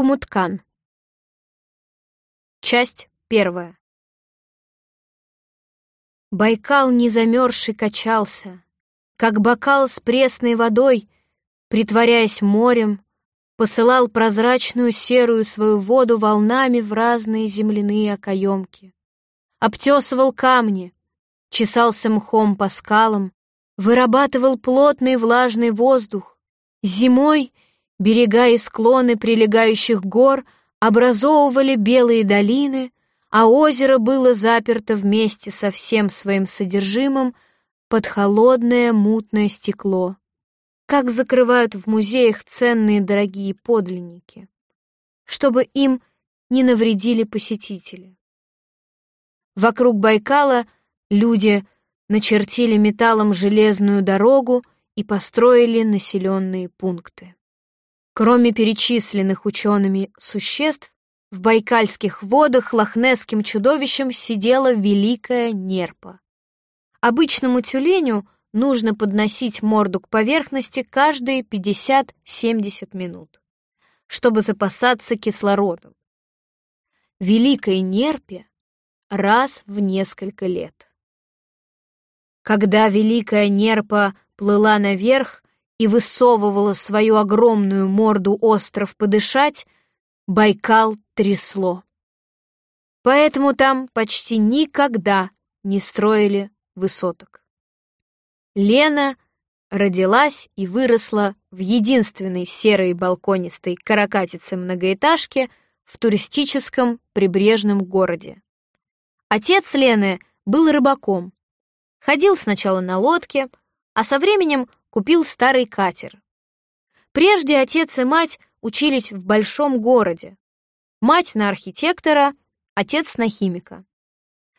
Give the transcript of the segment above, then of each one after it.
Кумуткан. Часть первая. Байкал незамерзший качался, как бокал с пресной водой, притворяясь морем, посылал прозрачную серую свою воду волнами в разные земляные окоемки. Обтесывал камни, чесался мхом по скалам, вырабатывал плотный влажный воздух. Зимой берега и склоны прилегающих гор образовывали белые долины, а озеро было заперто вместе со всем своим содержимым под холодное мутное стекло, как закрывают в музеях ценные дорогие подлинники, чтобы им не навредили посетители. Вокруг Байкала люди начертили металлом железную дорогу и построили населенные пункты. Кроме перечисленных учеными существ, в байкальских водах лохнесским чудовищем сидела великая нерпа. Обычному тюленю нужно подносить морду к поверхности каждые 50-70 минут, чтобы запасаться кислородом. Великой нерпе раз в несколько лет. Когда великая нерпа плыла наверх и высовывала свою огромную морду остров подышать, Байкал трясло. Поэтому там почти никогда не строили высоток. Лена родилась и выросла в единственной серой балконистой каракатице-многоэтажке в туристическом прибрежном городе. Отец Лены был рыбаком. Ходил сначала на лодке, а со временем купил старый катер. Прежде отец и мать учились в большом городе. Мать на архитектора, отец на химика.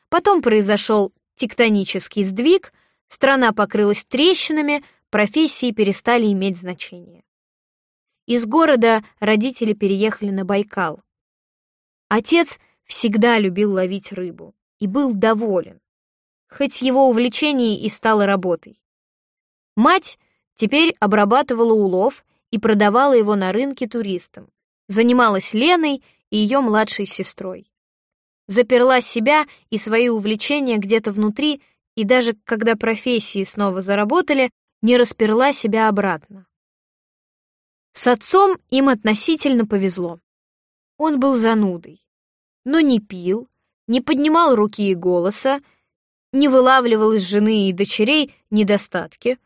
Потом произошел тектонический сдвиг, страна покрылась трещинами, профессии перестали иметь значение. Из города родители переехали на Байкал. Отец всегда любил ловить рыбу и был доволен, хоть его увлечение и стало работой. Мать теперь обрабатывала улов и продавала его на рынке туристам, занималась Леной и ее младшей сестрой. Заперла себя и свои увлечения где-то внутри, и даже когда профессии снова заработали, не расперла себя обратно. С отцом им относительно повезло. Он был занудой, но не пил, не поднимал руки и голоса, не вылавливал из жены и дочерей недостатки,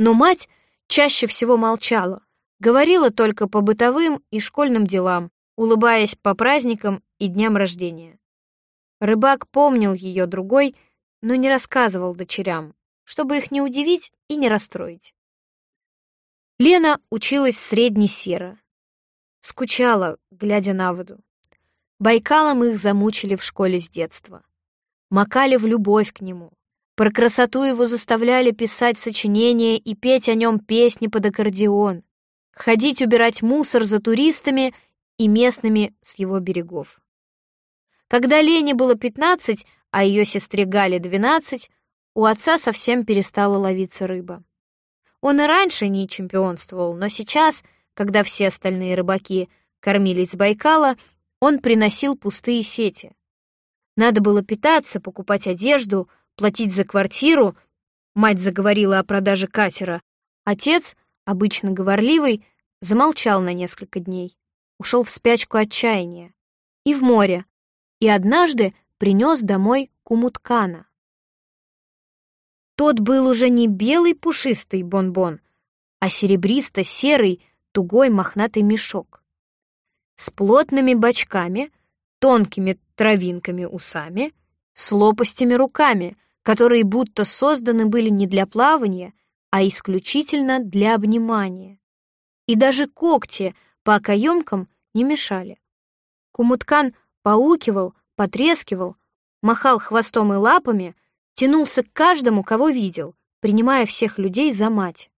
но мать чаще всего молчала, говорила только по бытовым и школьным делам, улыбаясь по праздникам и дням рождения. Рыбак помнил ее другой, но не рассказывал дочерям, чтобы их не удивить и не расстроить. Лена училась средне-серо. Скучала, глядя на воду. Байкалом их замучили в школе с детства. Макали в любовь к нему. Про красоту его заставляли писать сочинения и петь о нем песни под аккордеон. Ходить убирать мусор за туристами и местными с его берегов. Когда Лене было 15, а ее сестре Гале 12, у отца совсем перестала ловиться рыба. Он и раньше не чемпионствовал, но сейчас, когда все остальные рыбаки кормились с Байкала, он приносил пустые сети. Надо было питаться, покупать одежду, платить за квартиру. Мать заговорила о продаже катера. Отец, обычно говорливый, замолчал на несколько дней. Ушел в спячку отчаяния. И в море. И однажды принес домой кумуткана. Тот был уже не белый пушистый бонбон, а серебристо-серый тугой мохнатый мешок с плотными бочками, тонкими травинками усами, с лопастями руками, которые будто созданы были не для плавания, а исключительно для обнимания. И даже когти по окоемкам не мешали. Кумуткан поукивал, потрескивал, махал хвостом и лапами, тянулся к каждому, кого видел, принимая всех людей за мать.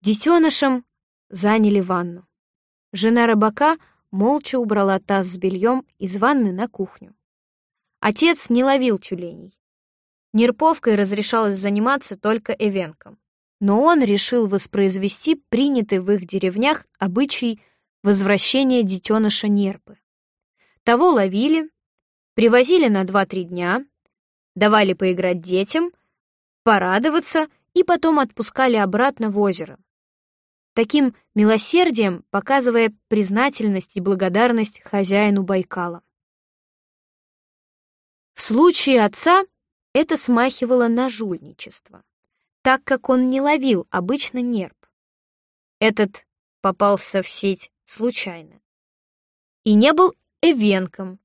Детенышам заняли ванну. Жена рыбака молча убрала таз с бельем из ванны на кухню. Отец не ловил тюленей. Нерповкой разрешалось заниматься только эвенком. Но он решил воспроизвести принятый в их деревнях обычай возвращения детеныша нерпы. Того ловили, привозили на 2-3 дня, давали поиграть детям, порадоваться и потом отпускали обратно в озеро. Таким милосердием показывая признательность и благодарность хозяину Байкала. В случае отца это смахивало на жульничество, так как он не ловил обычно нерп. Этот попался в сеть случайно. И не был эвенком.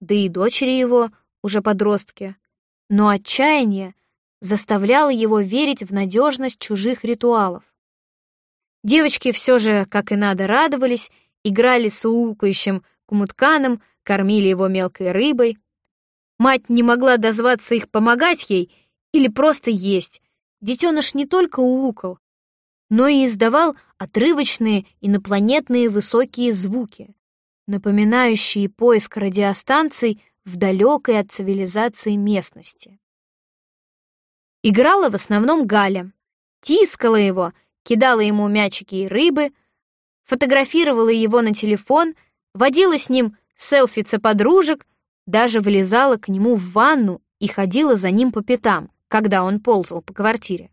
Да и дочери его, уже подростки. Но отчаяние заставляло его верить в надежность чужих ритуалов. Девочки все же, как и надо, радовались, играли с уукающим кумутканом, кормили его мелкой рыбой, Мать не могла дозваться их помогать ей или просто есть. Детеныш не только уукал, но и издавал отрывочные инопланетные высокие звуки, напоминающие поиск радиостанций в далекой от цивилизации местности. Играла в основном Галя, тискала его, кидала ему мячики и рыбы, фотографировала его на телефон, водила с ним селфица-подружек, даже влезала к нему в ванну и ходила за ним по пятам, когда он ползал по квартире.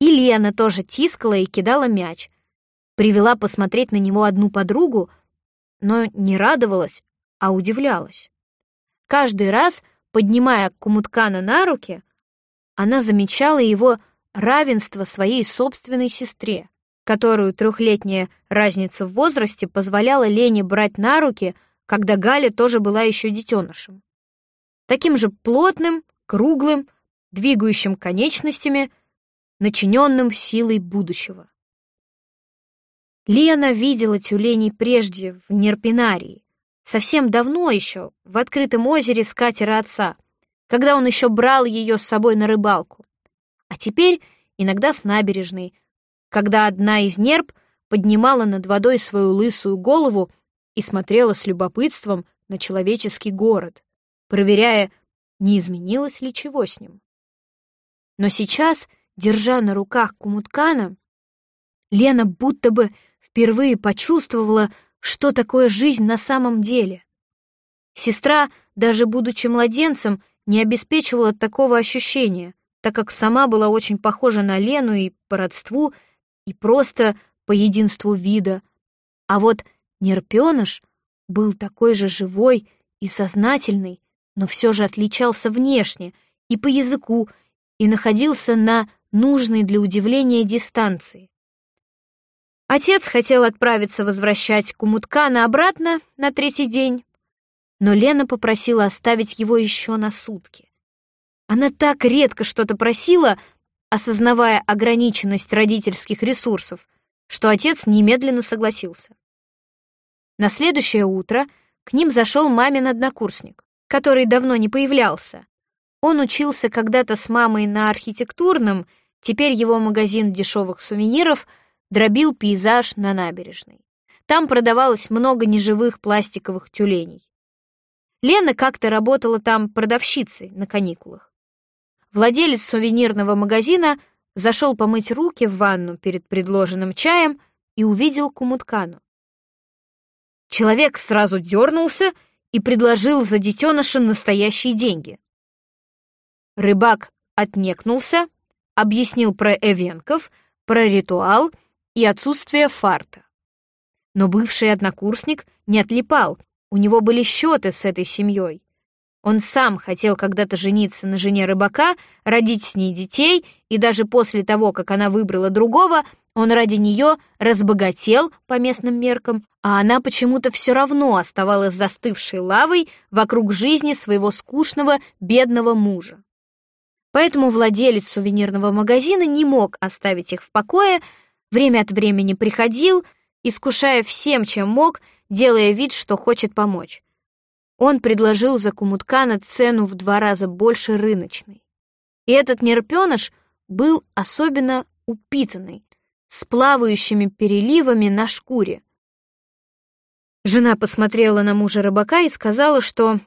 И Лена тоже тискала и кидала мяч. Привела посмотреть на него одну подругу, но не радовалась, а удивлялась. Каждый раз, поднимая Кумуткана на руки, она замечала его равенство своей собственной сестре, которую трехлетняя разница в возрасте позволяла Лене брать на руки — когда Галя тоже была еще детенышем. Таким же плотным, круглым, двигающим конечностями, начиненным силой будущего. Лена видела тюленей прежде в Нерпинарии, совсем давно еще, в открытом озере с катера отца, когда он еще брал ее с собой на рыбалку. А теперь иногда с набережной, когда одна из нерп поднимала над водой свою лысую голову и смотрела с любопытством на человеческий город, проверяя, не изменилось ли чего с ним. Но сейчас, держа на руках Кумуткана, Лена будто бы впервые почувствовала, что такое жизнь на самом деле. Сестра, даже будучи младенцем, не обеспечивала такого ощущения, так как сама была очень похожа на Лену и по родству, и просто по единству вида. А вот Нерпеныш был такой же живой и сознательный, но все же отличался внешне и по языку, и находился на нужной для удивления дистанции. Отец хотел отправиться возвращать Кумуткана обратно на третий день, но Лена попросила оставить его еще на сутки. Она так редко что-то просила, осознавая ограниченность родительских ресурсов, что отец немедленно согласился. На следующее утро к ним зашел мамин однокурсник, который давно не появлялся. Он учился когда-то с мамой на архитектурном, теперь его магазин дешевых сувениров дробил пейзаж на набережной. Там продавалось много неживых пластиковых тюленей. Лена как-то работала там продавщицей на каникулах. Владелец сувенирного магазина зашел помыть руки в ванну перед предложенным чаем и увидел Кумуткану. Человек сразу дернулся и предложил за детеныша настоящие деньги. Рыбак отнекнулся, объяснил про эвенков, про ритуал и отсутствие фарта. Но бывший однокурсник не отлипал, у него были счеты с этой семьей. Он сам хотел когда-то жениться на жене рыбака, родить с ней детей, и даже после того, как она выбрала другого, он ради нее разбогател по местным меркам, а она почему-то все равно оставалась застывшей лавой вокруг жизни своего скучного, бедного мужа. Поэтому владелец сувенирного магазина не мог оставить их в покое, время от времени приходил, искушая всем, чем мог, делая вид, что хочет помочь. Он предложил за Кумуткана цену в два раза больше рыночной. И этот нерпеныш был особенно упитанный, с плавающими переливами на шкуре. Жена посмотрела на мужа рыбака и сказала, что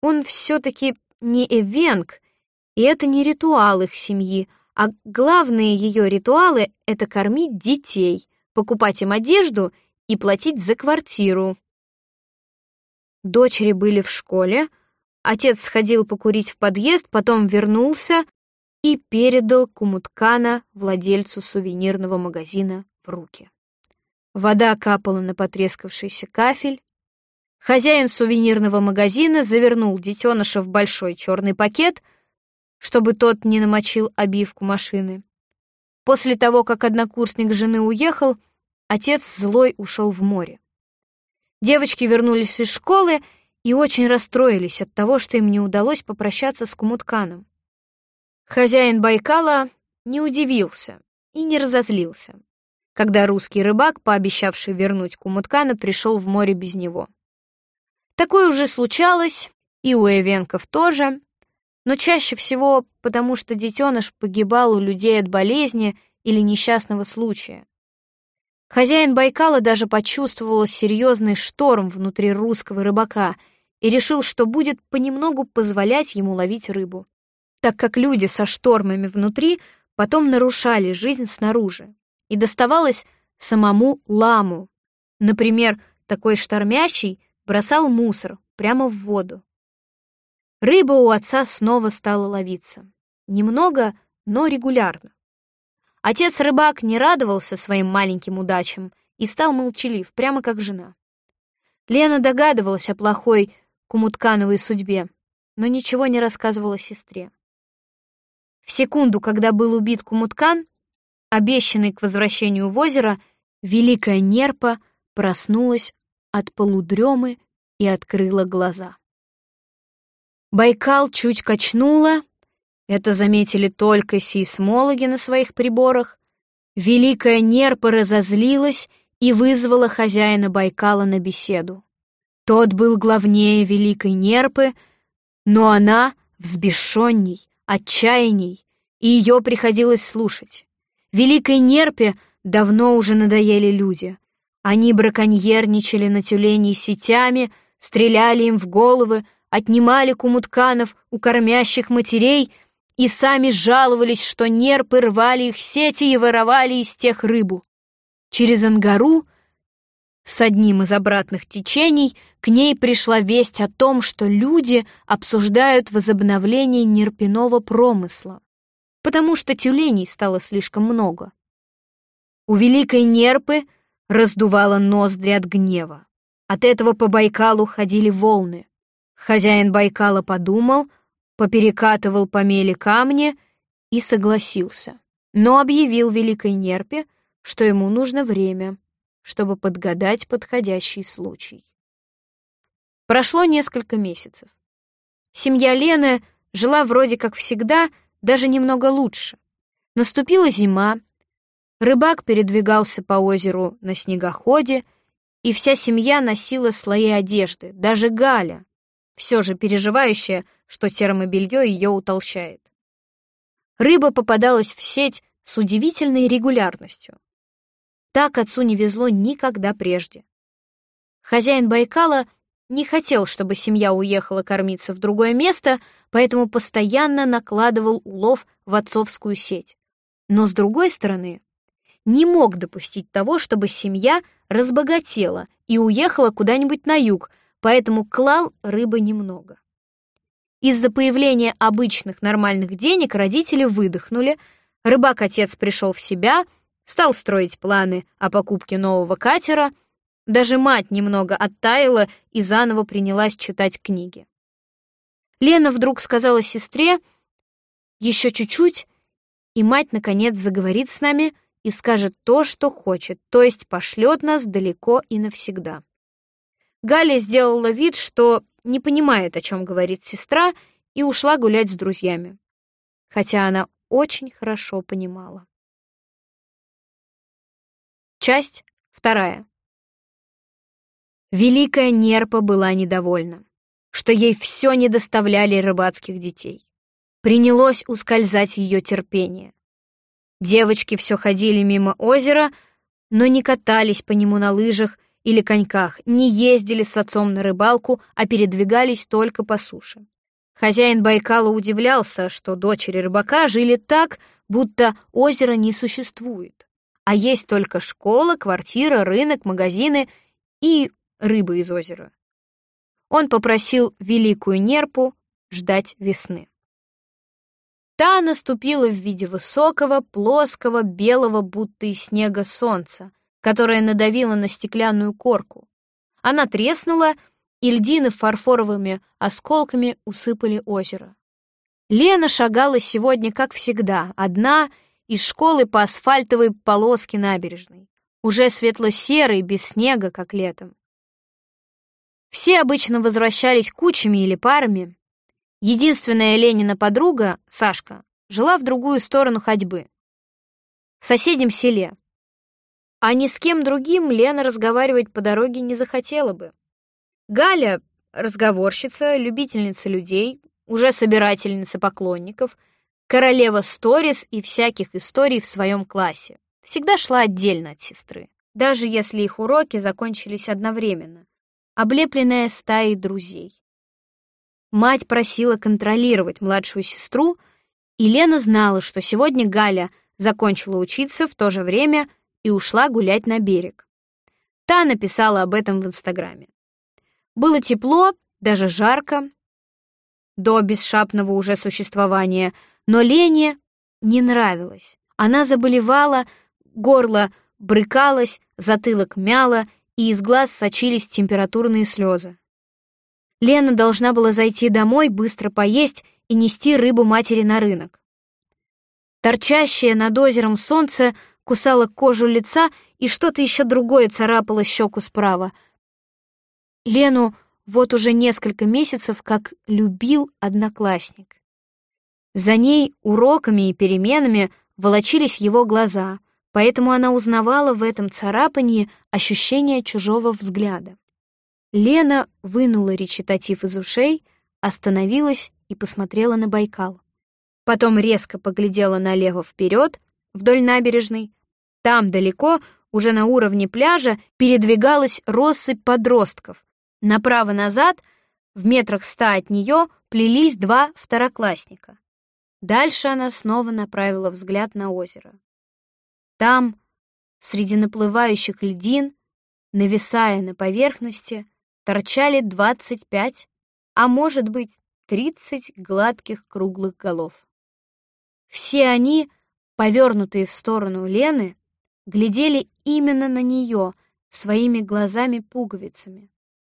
он все-таки не эвенг, и это не ритуал их семьи, а главные ее ритуалы — это кормить детей, покупать им одежду и платить за квартиру. Дочери были в школе, отец сходил покурить в подъезд, потом вернулся и передал Кумуткана владельцу сувенирного магазина в руки. Вода капала на потрескавшийся кафель. Хозяин сувенирного магазина завернул детеныша в большой черный пакет, чтобы тот не намочил обивку машины. После того, как однокурсник жены уехал, отец злой ушел в море. Девочки вернулись из школы и очень расстроились от того, что им не удалось попрощаться с Кумутканом. Хозяин Байкала не удивился и не разозлился, когда русский рыбак, пообещавший вернуть Кумуткана, пришел в море без него. Такое уже случалось, и у Эвенков тоже, но чаще всего потому, что детеныш погибал у людей от болезни или несчастного случая. Хозяин Байкала даже почувствовал серьезный шторм внутри русского рыбака и решил, что будет понемногу позволять ему ловить рыбу, так как люди со штормами внутри потом нарушали жизнь снаружи, и доставалось самому ламу. Например, такой штормящий бросал мусор прямо в воду. Рыба у отца снова стала ловиться. Немного, но регулярно. Отец-рыбак не радовался своим маленьким удачам и стал молчалив, прямо как жена. Лена догадывалась о плохой Кумуткановой судьбе, но ничего не рассказывала сестре. В секунду, когда был убит Кумуткан, обещанный к возвращению в озеро, великая нерпа проснулась от полудремы и открыла глаза. Байкал чуть качнула, это заметили только сейсмологи на своих приборах. Великая Нерпа разозлилась и вызвала хозяина Байкала на беседу. Тот был главнее Великой Нерпы, но она взбешенней, отчаянней, и ее приходилось слушать. Великой Нерпе давно уже надоели люди. Они браконьерничали на тюленей сетями, стреляли им в головы, отнимали кумутканов у кормящих матерей — и сами жаловались, что нерпы рвали их сети и воровали из тех рыбу. Через Ангару с одним из обратных течений к ней пришла весть о том, что люди обсуждают возобновление нерпиного промысла, потому что тюленей стало слишком много. У великой нерпы раздувало ноздри от гнева. От этого по Байкалу ходили волны. Хозяин Байкала подумал, поперекатывал по мели камни и согласился, но объявил Великой Нерпе, что ему нужно время, чтобы подгадать подходящий случай. Прошло несколько месяцев. Семья Лены жила вроде как всегда, даже немного лучше. Наступила зима, рыбак передвигался по озеру на снегоходе, и вся семья носила слои одежды, даже Галя, все же переживающая, что термобелье ее утолщает. Рыба попадалась в сеть с удивительной регулярностью. Так отцу не везло никогда прежде. Хозяин Байкала не хотел, чтобы семья уехала кормиться в другое место, поэтому постоянно накладывал улов в отцовскую сеть. Но, с другой стороны, не мог допустить того, чтобы семья разбогатела и уехала куда-нибудь на юг, поэтому клал рыбы немного. Из-за появления обычных нормальных денег родители выдохнули, рыбак-отец пришел в себя, стал строить планы о покупке нового катера, даже мать немного оттаяла и заново принялась читать книги. Лена вдруг сказала сестре «Еще чуть-чуть», и мать, наконец, заговорит с нами и скажет то, что хочет, то есть пошлет нас далеко и навсегда. Галя сделала вид, что не понимает, о чем говорит сестра, и ушла гулять с друзьями. Хотя она очень хорошо понимала. Часть вторая. Великая Нерпа была недовольна, что ей все не доставляли рыбацких детей. Принялось ускользать ее терпение. Девочки все ходили мимо озера, но не катались по нему на лыжах или коньках, не ездили с отцом на рыбалку, а передвигались только по суше. Хозяин Байкала удивлялся, что дочери рыбака жили так, будто озера не существует. А есть только школа, квартира, рынок, магазины и рыба из озера. Он попросил великую нерпу ждать весны. Та наступила в виде высокого, плоского, белого, будто из снега солнца, которое надавило на стеклянную корку. Она треснула, и льдины фарфоровыми осколками усыпали озеро. Лена шагала сегодня, как всегда, одна из школы по асфальтовой полоске набережной, уже светло-серой, без снега, как летом. Все обычно возвращались кучами или парами, Единственная Ленина подруга, Сашка, жила в другую сторону ходьбы, в соседнем селе. А ни с кем другим Лена разговаривать по дороге не захотела бы. Галя — разговорщица, любительница людей, уже собирательница поклонников, королева сторис и всяких историй в своем классе. Всегда шла отдельно от сестры, даже если их уроки закончились одновременно, облепленная стаей друзей. Мать просила контролировать младшую сестру, и Лена знала, что сегодня Галя закончила учиться в то же время и ушла гулять на берег. Та написала об этом в Инстаграме. Было тепло, даже жарко, до бесшапного уже существования, но Лене не нравилось. Она заболевала, горло брыкалось, затылок мяло, и из глаз сочились температурные слезы. Лена должна была зайти домой, быстро поесть и нести рыбу матери на рынок. Торчащее над озером солнце кусало кожу лица, и что-то еще другое царапало щеку справа. Лену вот уже несколько месяцев как любил одноклассник. За ней уроками и переменами волочились его глаза, поэтому она узнавала в этом царапании ощущение чужого взгляда. Лена вынула речитатив из ушей, остановилась и посмотрела на Байкал. Потом резко поглядела налево вперед, вдоль набережной. Там далеко, уже на уровне пляжа, передвигалась россыпь подростков. Направо-назад, в метрах ста от нее, плелись два второклассника. Дальше она снова направила взгляд на озеро. Там, среди наплывающих льдин, нависая на поверхности, торчали 25, а может быть 30 гладких круглых голов. Все они, повернутые в сторону Лены, глядели именно на нее своими глазами-пуговицами.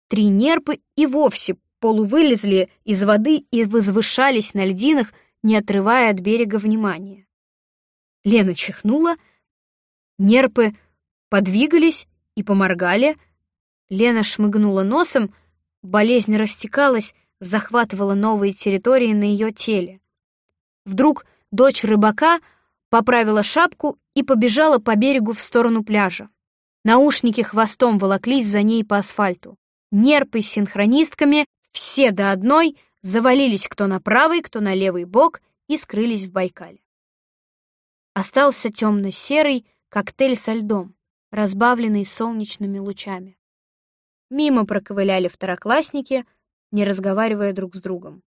Три нерпы и вовсе полувылезли из воды и возвышались на льдинах, не отрывая от берега внимания. Лена чихнула, нерпы подвигались и поморгали, Лена шмыгнула носом, болезнь растекалась, захватывала новые территории на ее теле. Вдруг дочь рыбака поправила шапку и побежала по берегу в сторону пляжа. Наушники хвостом волоклись за ней по асфальту. Нерпы с синхронистками, все до одной, завалились кто на правый, кто на левый бок и скрылись в Байкале. Остался темно-серый коктейль со льдом, разбавленный солнечными лучами. Мимо проковыляли второклассники, не разговаривая друг с другом.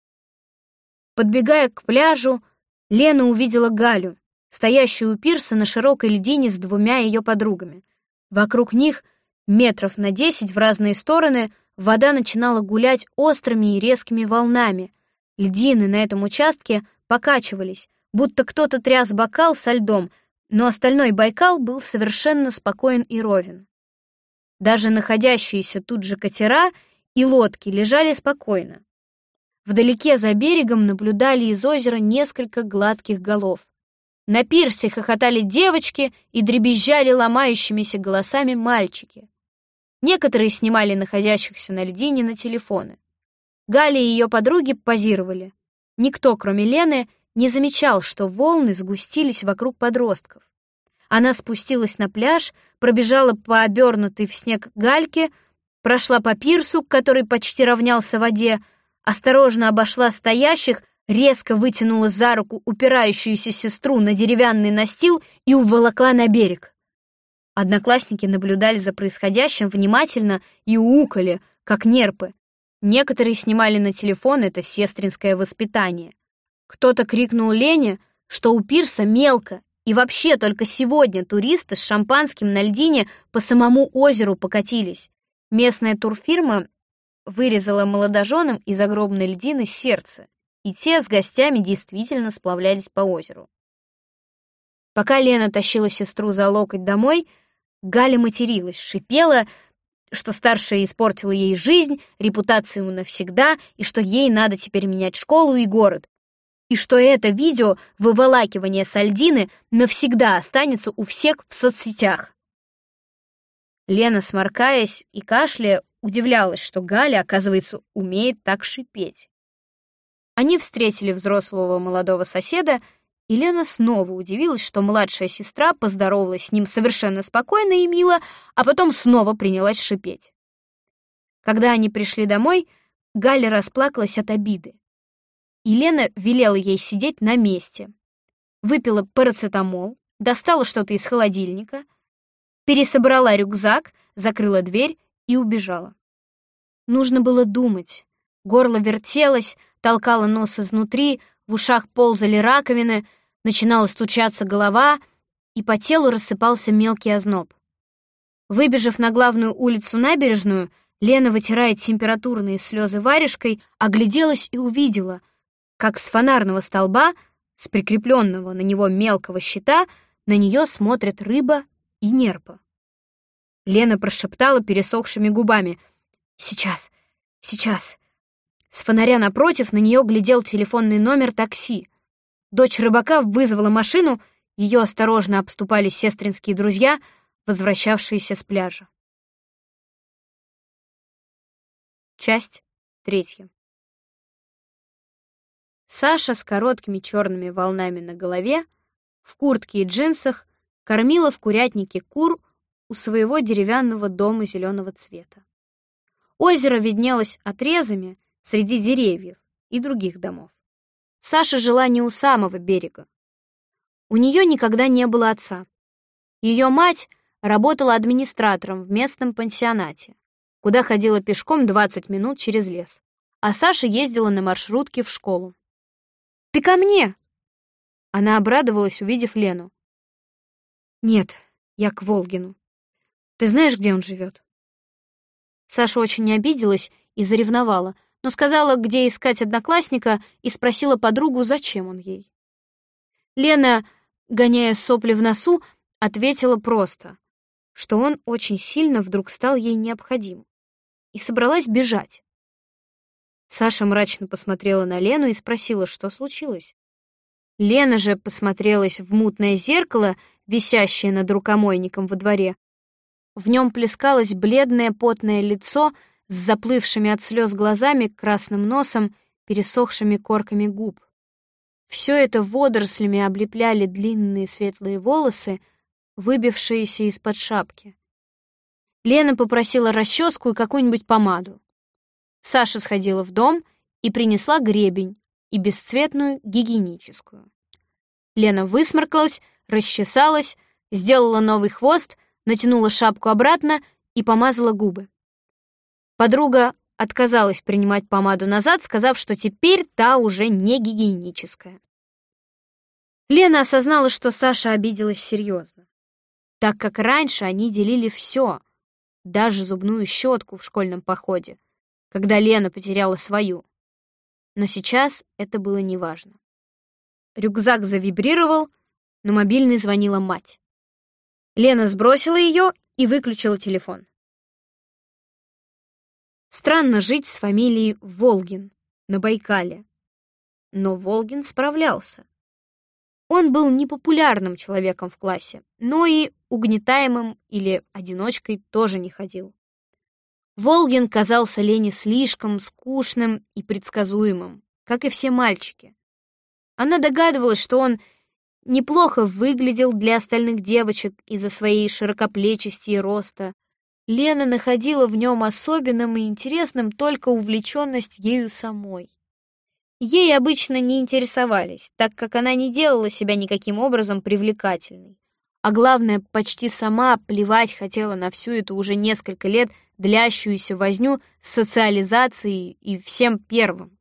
Подбегая к пляжу, Лена увидела Галю, стоящую у пирса на широкой льдине с двумя ее подругами. Вокруг них, метров на десять в разные стороны, вода начинала гулять острыми и резкими волнами. Льдины на этом участке покачивались, будто кто-то тряс бокал со льдом, но остальной Байкал был совершенно спокоен и ровен. Даже находящиеся тут же катера и лодки лежали спокойно. Вдалеке за берегом наблюдали из озера несколько гладких голов. На пирсе хохотали девочки и дребезжали ломающимися голосами мальчики. Некоторые снимали находящихся на льдине на телефоны. Галя и ее подруги позировали. Никто, кроме Лены, не замечал, что волны сгустились вокруг подростков. Она спустилась на пляж, пробежала по обернутой в снег гальке, прошла по пирсу, который почти равнялся воде, осторожно обошла стоящих, резко вытянула за руку упирающуюся сестру на деревянный настил и уволокла на берег. Одноклассники наблюдали за происходящим внимательно и укали, как нерпы. Некоторые снимали на телефон это сестринское воспитание. Кто-то крикнул Лене, что у пирса мелко, И вообще только сегодня туристы с шампанским на льдине по самому озеру покатились. Местная турфирма вырезала молодоженам из огромной льдины сердце, и те с гостями действительно сплавлялись по озеру. Пока Лена тащила сестру за локоть домой, Галя материлась, шипела, что старшая испортила ей жизнь, репутацию навсегда, и что ей надо теперь менять школу и город, и что это видео выволакивание сальдины навсегда останется у всех в соцсетях. Лена, сморкаясь и кашляя, удивлялась, что Галя, оказывается, умеет так шипеть. Они встретили взрослого молодого соседа, и Лена снова удивилась, что младшая сестра поздоровалась с ним совершенно спокойно и мило, а потом снова принялась шипеть. Когда они пришли домой, Галя расплакалась от обиды. Елена велела ей сидеть на месте. Выпила парацетамол, достала что-то из холодильника, пересобрала рюкзак, закрыла дверь и убежала. Нужно было думать. Горло вертелось, толкало нос изнутри, в ушах ползали раковины, начинала стучаться голова, и по телу рассыпался мелкий озноб. Выбежав на главную улицу набережную, Лена, вытирая температурные слезы варежкой, огляделась и увидела — как с фонарного столба, с прикрепленного на него мелкого щита, на нее смотрят рыба и нерпа. Лена прошептала пересохшими губами. «Сейчас, сейчас». С фонаря напротив на нее глядел телефонный номер такси. Дочь рыбака вызвала машину, ее осторожно обступали сестринские друзья, возвращавшиеся с пляжа. Часть третья. Саша с короткими черными волнами на голове, в куртке и джинсах, кормила в курятнике кур у своего деревянного дома зеленого цвета. Озеро виднелось отрезами среди деревьев и других домов. Саша жила не у самого берега. У нее никогда не было отца. Ее мать работала администратором в местном пансионате, куда ходила пешком 20 минут через лес, а Саша ездила на маршрутке в школу. Ты ко мне!» Она обрадовалась, увидев Лену. «Нет, я к Волгину. Ты знаешь, где он живет?» Саша очень обиделась и заревновала, но сказала, где искать одноклассника, и спросила подругу, зачем он ей. Лена, гоняя сопли в носу, ответила просто, что он очень сильно вдруг стал ей необходим, и собралась бежать. Саша мрачно посмотрела на Лену и спросила, что случилось. Лена же посмотрелась в мутное зеркало, висящее над рукомойником во дворе. В нем плескалось бледное потное лицо с заплывшими от слез глазами, красным носом, пересохшими корками губ. Все это водорослями облепляли длинные светлые волосы, выбившиеся из-под шапки. Лена попросила расческу и какую-нибудь помаду. Саша сходила в дом и принесла гребень и бесцветную гигиеническую. Лена высморкалась, расчесалась, сделала новый хвост, натянула шапку обратно и помазала губы. Подруга отказалась принимать помаду назад, сказав, что теперь та уже не гигиеническая. Лена осознала, что Саша обиделась серьезно, так как раньше они делили все, даже зубную щетку в школьном походе, когда Лена потеряла свою. Но сейчас это было неважно. Рюкзак завибрировал, но мобильный звонила мать. Лена сбросила ее и выключила телефон. Странно жить с фамилией Волгин на Байкале. Но Волгин справлялся. Он был непопулярным человеком в классе, но и угнетаемым или одиночкой тоже не ходил. Волгин казался Лене слишком скучным и предсказуемым, как и все мальчики. Она догадывалась, что он неплохо выглядел для остальных девочек из-за своей широкоплечести и роста. Лена находила в нем особенным и интересным только увлеченность ею самой. Ей обычно не интересовались, так как она не делала себя никаким образом привлекательной. А главное, почти сама плевать хотела на всю эту уже несколько лет длящуюся возню с социализацией и всем первым.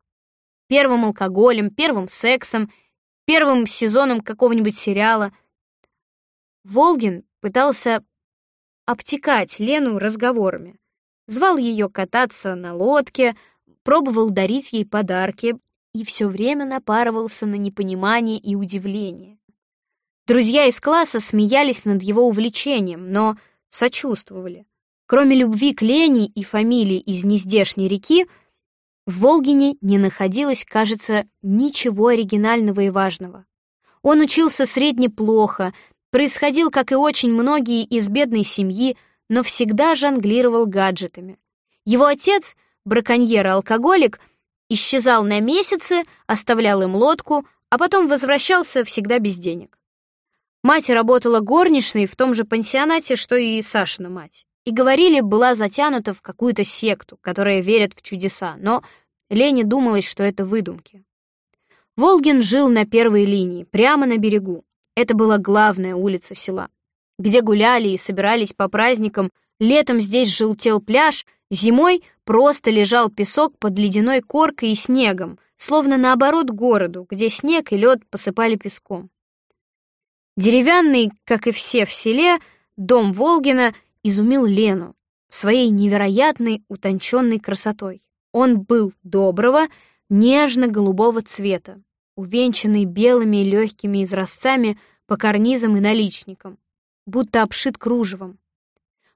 Первым алкоголем, первым сексом, первым сезоном какого-нибудь сериала. Волгин пытался обтекать Лену разговорами. Звал ее кататься на лодке, пробовал дарить ей подарки и все время напарывался на непонимание и удивление. Друзья из класса смеялись над его увлечением, но сочувствовали. Кроме любви к Лене и фамилии из нездешней реки, в Волгине не находилось, кажется, ничего оригинального и важного. Он учился средне плохо, происходил, как и очень многие, из бедной семьи, но всегда жонглировал гаджетами. Его отец, браконьер и алкоголик, исчезал на месяцы, оставлял им лодку, а потом возвращался всегда без денег. Мать работала горничной в том же пансионате, что и Сашина мать и говорили, была затянута в какую-то секту, которая верит в чудеса, но Лене думалось, что это выдумки. Волгин жил на первой линии, прямо на берегу. Это была главная улица села, где гуляли и собирались по праздникам. Летом здесь желтел пляж, зимой просто лежал песок под ледяной коркой и снегом, словно наоборот городу, где снег и лед посыпали песком. Деревянный, как и все в селе, дом Волгина — изумил Лену своей невероятной утонченной красотой. Он был доброго, нежно-голубого цвета, увенчанный белыми легкими изразцами по карнизам и наличникам, будто обшит кружевом.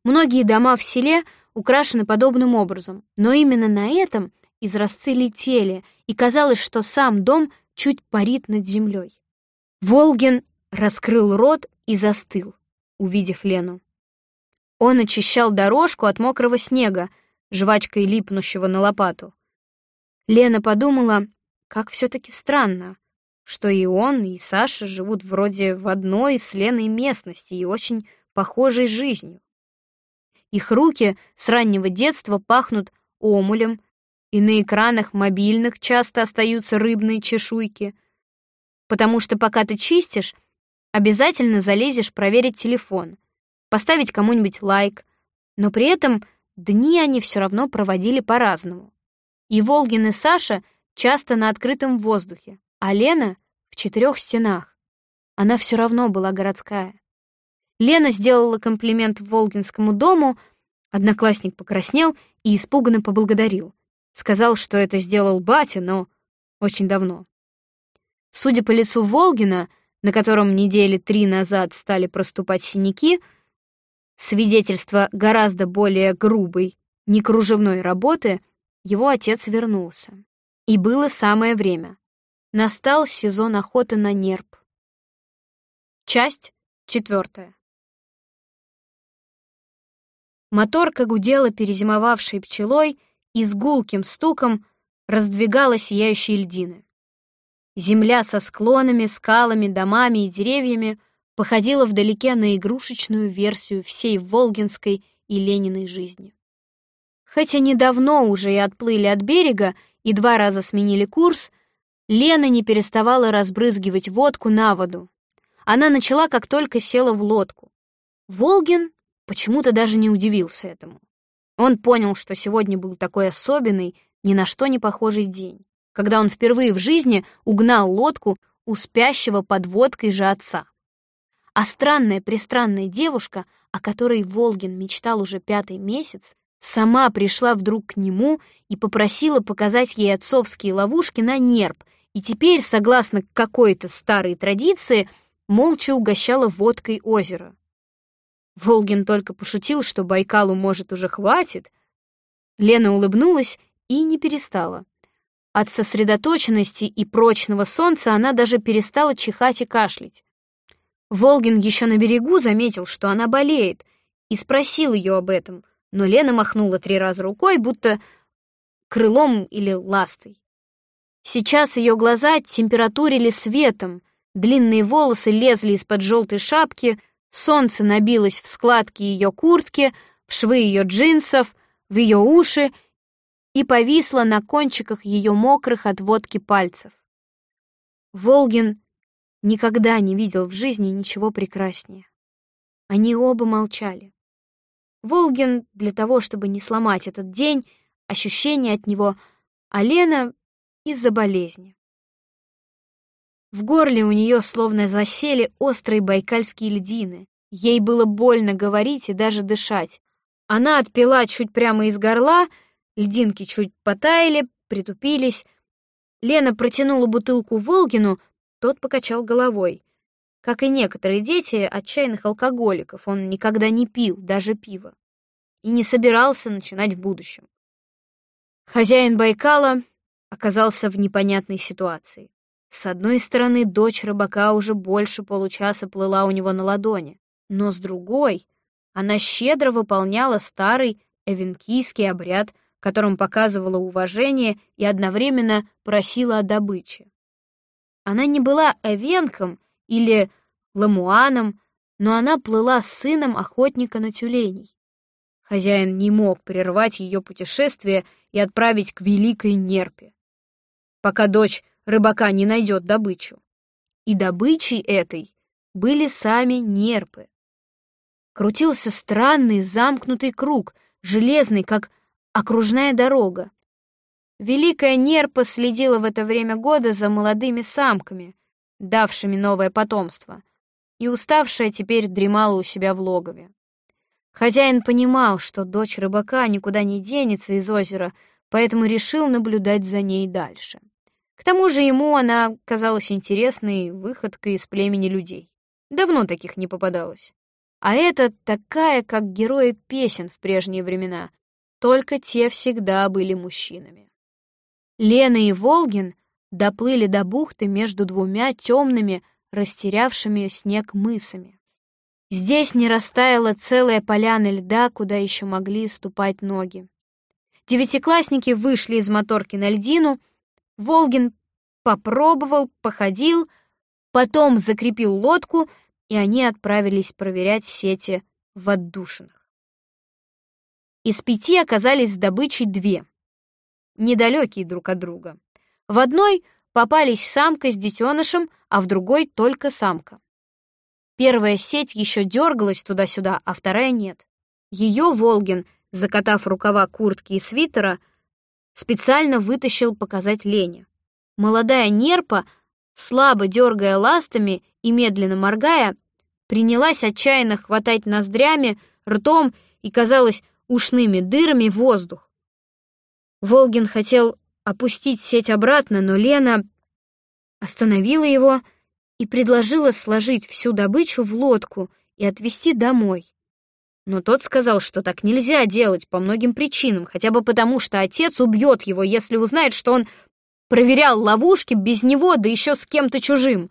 Многие дома в селе украшены подобным образом, но именно на этом изразцы летели, и казалось, что сам дом чуть парит над землей. Волгин раскрыл рот и застыл, увидев Лену. Он очищал дорожку от мокрого снега, жвачкой липнущего на лопату. Лена подумала, как все-таки странно, что и он, и Саша живут вроде в одной с Леной местности и очень похожей жизнью. Их руки с раннего детства пахнут омулем, и на экранах мобильных часто остаются рыбные чешуйки, потому что пока ты чистишь, обязательно залезешь проверить телефон — поставить кому-нибудь лайк, но при этом дни они все равно проводили по-разному. И Волгин и Саша часто на открытом воздухе, а Лена в четырех стенах. Она все равно была городская. Лена сделала комплимент Волгинскому дому, одноклассник покраснел и испуганно поблагодарил. Сказал, что это сделал батя, но очень давно. Судя по лицу Волгина, на котором недели три назад стали проступать синяки, свидетельство гораздо более грубой, некружевной работы, его отец вернулся. И было самое время. Настал сезон охоты на нерп. Часть четвертая. Моторка гудела перезимовавшей пчелой и с гулким стуком раздвигала сияющие льдины. Земля со склонами, скалами, домами и деревьями — походила вдалеке на игрушечную версию всей Волгинской и Лениной жизни. Хотя недавно уже и отплыли от берега и два раза сменили курс, Лена не переставала разбрызгивать водку на воду. Она начала, как только села в лодку. Волгин почему-то даже не удивился этому. Он понял, что сегодня был такой особенный, ни на что не похожий день, когда он впервые в жизни угнал лодку у спящего под водкой же отца. А странная-престранная девушка, о которой Волгин мечтал уже пятый месяц, сама пришла вдруг к нему и попросила показать ей отцовские ловушки на нерп, и теперь, согласно какой-то старой традиции, молча угощала водкой озеро. Волгин только пошутил, что Байкалу, может, уже хватит. Лена улыбнулась и не перестала. От сосредоточенности и прочного солнца она даже перестала чихать и кашлять. Волгин еще на берегу заметил, что она болеет, и спросил ее об этом, но Лена махнула три раза рукой, будто крылом или ластой. Сейчас ее глаза температурили светом, длинные волосы лезли из-под желтой шапки, солнце набилось в складки ее куртки, в швы ее джинсов, в ее уши и повисло на кончиках ее мокрых от водки пальцев. Волгин никогда не видел в жизни ничего прекраснее. Они оба молчали. Волгин для того, чтобы не сломать этот день, ощущение от него, а Лена из-за болезни. В горле у нее словно засели острые байкальские льдины, Ей было больно говорить и даже дышать. Она отпила чуть прямо из горла, льдинки чуть потаяли, притупились. Лена протянула бутылку Волгину, тот покачал головой. Как и некоторые дети отчаянных алкоголиков, он никогда не пил, даже пиво. И не собирался начинать в будущем. Хозяин Байкала оказался в непонятной ситуации. С одной стороны, дочь рыбака уже больше получаса плыла у него на ладони, но с другой, она щедро выполняла старый эвенкийский обряд, которым показывала уважение и одновременно просила о добыче. Она не была эвенком или ламуаном, но она плыла с сыном охотника на тюленей. Хозяин не мог прервать ее путешествие и отправить к великой нерпе, пока дочь рыбака не найдет добычу. И добычей этой были сами нерпы. Крутился странный замкнутый круг, железный, как окружная дорога. Великая нерпа следила в это время года за молодыми самками, давшими новое потомство, и уставшая теперь дремала у себя в логове. Хозяин понимал, что дочь рыбака никуда не денется из озера, поэтому решил наблюдать за ней дальше. К тому же ему она казалась интересной выходкой из племени людей. Давно таких не попадалось. А это такая, как герои песен в прежние времена, только те всегда были мужчинами. Лена и Волгин доплыли до бухты между двумя темными, растерявшими снег мысами. Здесь не растаяла целая поляна льда, куда еще могли ступать ноги. Девятиклассники вышли из моторки на льдину, Волгин попробовал, походил, потом закрепил лодку, и они отправились проверять сети в отдушинах. Из пяти оказались с добычей две, недалекие друг от друга. В одной попались самка с детенышем, а в другой только самка. Первая сеть еще дергалась туда-сюда, а вторая нет. Ее Волгин, закатав рукава куртки и свитера, специально вытащил показать Лене. Молодая нерпа, слабо дергая ластами и медленно моргая, принялась отчаянно хватать ноздрями, ртом и, казалось, ушными дырами воздух. Волгин хотел опустить сеть обратно, но Лена остановила его и предложила сложить всю добычу в лодку и отвезти домой. Но тот сказал, что так нельзя делать по многим причинам, хотя бы потому, что отец убьет его, если узнает, что он проверял ловушки без него, да еще с кем-то чужим.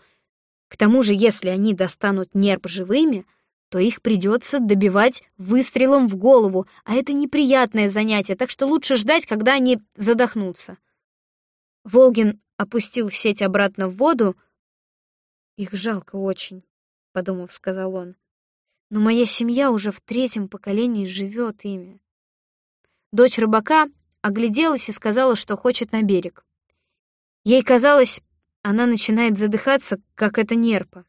К тому же, если они достанут нерп живыми, то их придется добивать выстрелом в голову, а это неприятное занятие, так что лучше ждать, когда они задохнутся. Волгин опустил сеть обратно в воду, «Их жалко очень», — подумав, сказал он. «Но моя семья уже в третьем поколении живет ими». Дочь рыбака огляделась и сказала, что хочет на берег. Ей казалось, она начинает задыхаться, как эта нерпа.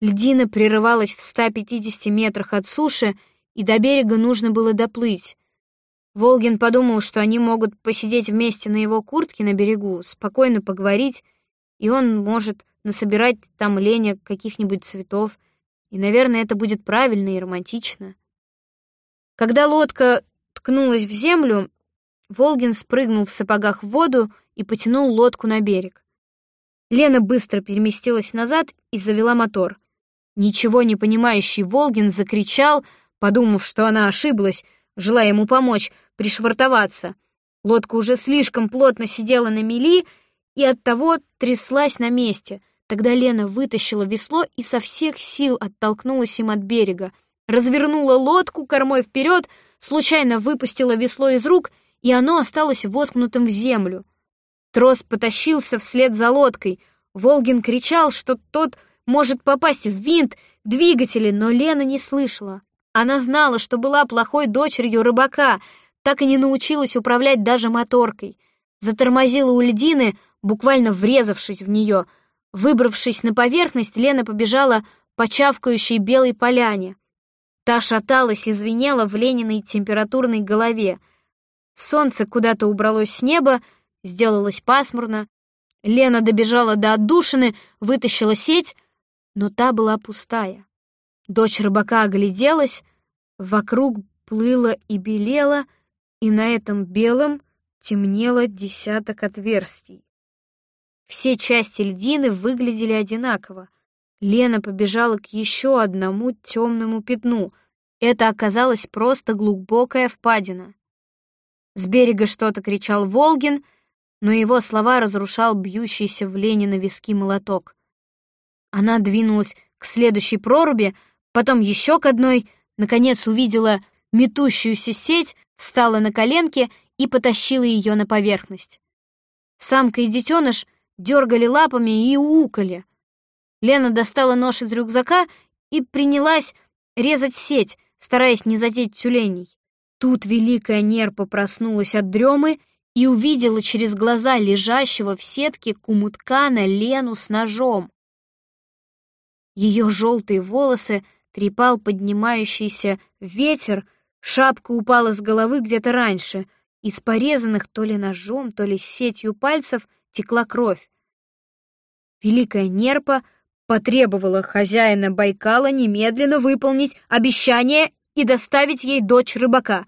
Льдина прерывалась в 150 метрах от суши, и до берега нужно было доплыть. Волгин подумал, что они могут посидеть вместе на его куртке на берегу, спокойно поговорить, и он может насобирать там Леня каких-нибудь цветов, и, наверное, это будет правильно и романтично. Когда лодка ткнулась в землю, Волгин спрыгнул в сапогах в воду и потянул лодку на берег. Лена быстро переместилась назад и завела мотор. Ничего не понимающий Волгин закричал, подумав, что она ошиблась, желая ему помочь пришвартоваться. Лодка уже слишком плотно сидела на мели и оттого тряслась на месте. Тогда Лена вытащила весло и со всех сил оттолкнулась им от берега, развернула лодку кормой вперед, случайно выпустила весло из рук, и оно осталось воткнутым в землю. Трос потащился вслед за лодкой. Волгин кричал, что тот может попасть в винт двигателя, но Лена не слышала. Она знала, что была плохой дочерью рыбака, так и не научилась управлять даже моторкой. Затормозила у льдины, буквально врезавшись в нее — Выбравшись на поверхность, Лена побежала по чавкающей белой поляне. Та шаталась и звенела в Лениной температурной голове. Солнце куда-то убралось с неба, сделалось пасмурно. Лена добежала до отдушины, вытащила сеть, но та была пустая. Дочь рыбака огляделась, вокруг плыло и белело, и на этом белом темнело десяток отверстий. Все части льдины выглядели одинаково. Лена побежала к еще одному темному пятну. Это оказалась просто глубокая впадина. С берега что-то кричал Волгин, но его слова разрушал бьющийся в Лене на виски молоток. Она двинулась к следующей проруби, потом еще к одной, наконец увидела метущуюся сеть, встала на коленки и потащила ее на поверхность. Самка и детеныш дергали лапами и укали. Лена достала нож из рюкзака и принялась резать сеть, стараясь не задеть тюленей. Тут великая нерпа проснулась от дремы и увидела через глаза лежащего в сетке кумуткана Лену с ножом. Ее желтые волосы трепал поднимающийся ветер, шапка упала с головы где-то раньше, из порезанных то ли ножом, то ли сетью пальцев текла кровь. Великая нерпа потребовала хозяина Байкала немедленно выполнить обещание и доставить ей дочь рыбака.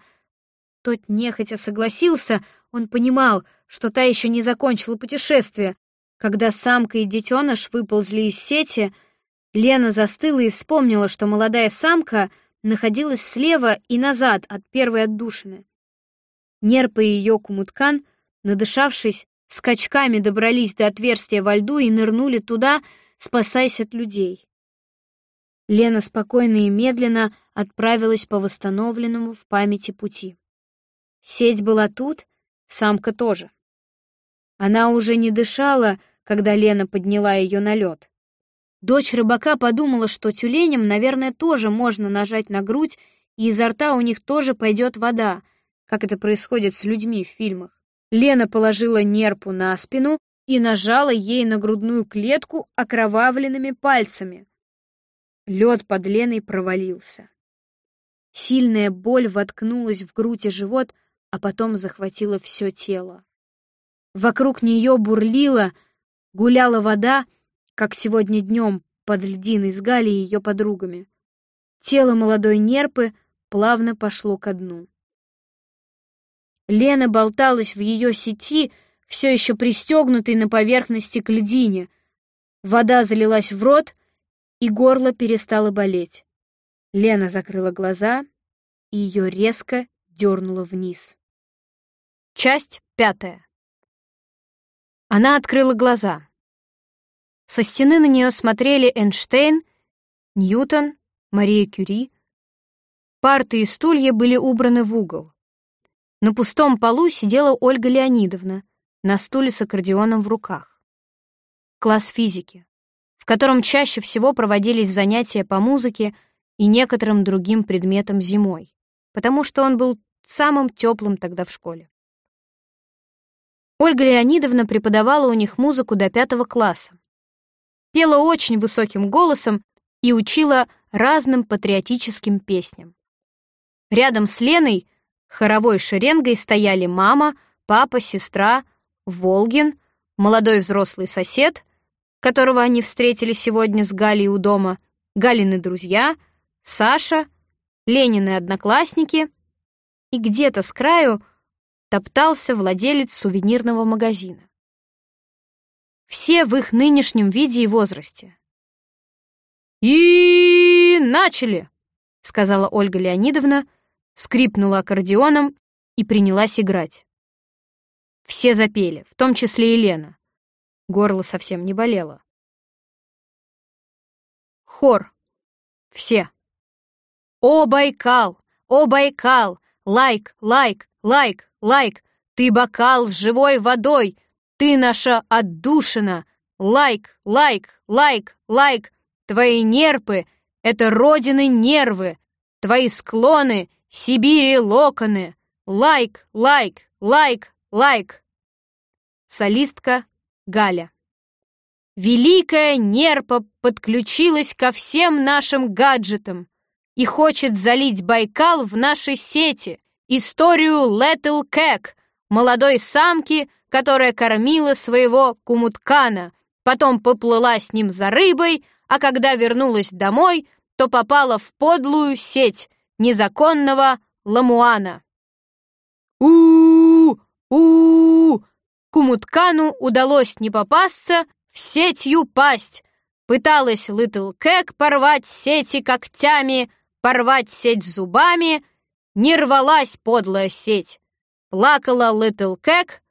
Тот нехотя согласился, он понимал, что та еще не закончила путешествие. Когда самка и детеныш выползли из сети, Лена застыла и вспомнила, что молодая самка находилась слева и назад от первой отдушины. Нерпа и ее кумуткан, надышавшись, скачками добрались до отверстия во льду и нырнули туда, спасаясь от людей. Лена спокойно и медленно отправилась по восстановленному в памяти пути. Сеть была тут, самка тоже. Она уже не дышала, когда Лена подняла ее на лед. Дочь рыбака подумала, что тюленям, наверное, тоже можно нажать на грудь, и изо рта у них тоже пойдет вода, как это происходит с людьми в фильмах. Лена положила нерпу на спину и нажала ей на грудную клетку окровавленными пальцами. Лед под Леной провалился. Сильная боль воткнулась в грудь и живот, а потом захватила все тело. Вокруг нее бурлила, гуляла вода, как сегодня днем под льдиной с Галей и ее подругами. Тело молодой нерпы плавно пошло ко дну. Лена болталась в ее сети, все еще пристегнутой на поверхности к льдине. Вода залилась в рот, и горло перестало болеть. Лена закрыла глаза, и ее резко дернуло вниз. Часть пятая. Она открыла глаза. Со стены на нее смотрели Эйнштейн, Ньютон, Мария Кюри. Парты и стулья были убраны в угол. На пустом полу сидела Ольга Леонидовна на стуле с аккордеоном в руках. Класс физики, в котором чаще всего проводились занятия по музыке и некоторым другим предметам зимой, потому что он был самым теплым тогда в школе. Ольга Леонидовна преподавала у них музыку до пятого класса. Пела очень высоким голосом и учила разным патриотическим песням. Рядом с Леной хоровой шеренгой стояли мама, папа, сестра, Волгин, молодой взрослый сосед, которого они встретили сегодня с Галей у дома, Галины друзья, Саша, Ленины одноклассники, и где-то с краю топтался владелец сувенирного магазина. Все в их нынешнем виде и возрасте. «И начали!» — сказала Ольга Леонидовна, скрипнула аккордеоном и принялась играть. Все запели, в том числе и Лена. Горло совсем не болело. Хор. Все. «О, Байкал! О, Байкал! Лайк, лайк, лайк, лайк! Ты бокал с живой водой! Ты наша отдушина! Лайк, лайк, лайк, лайк! Твои нерпы — это родины нервы! Твои склоны — Сибири локоны! Лайк, лайк, лайк, лайк!» Солистка Галя. Великая нерпа подключилась ко всем нашим гаджетам и хочет залить Байкал в нашей сети, историю Летл Кэк, молодой самки, которая кормила своего кумуткана, потом поплыла с ним за рыбой, а когда вернулась домой, что попала в подлую сеть незаконного ламуана. у у, -у, Кумуткану удалось не попасться, в сетью пасть. Пыталась Литл Кэг порвать сети когтями, порвать сеть зубами. Не рвалась подлая сеть. Плакала Литл Кэг,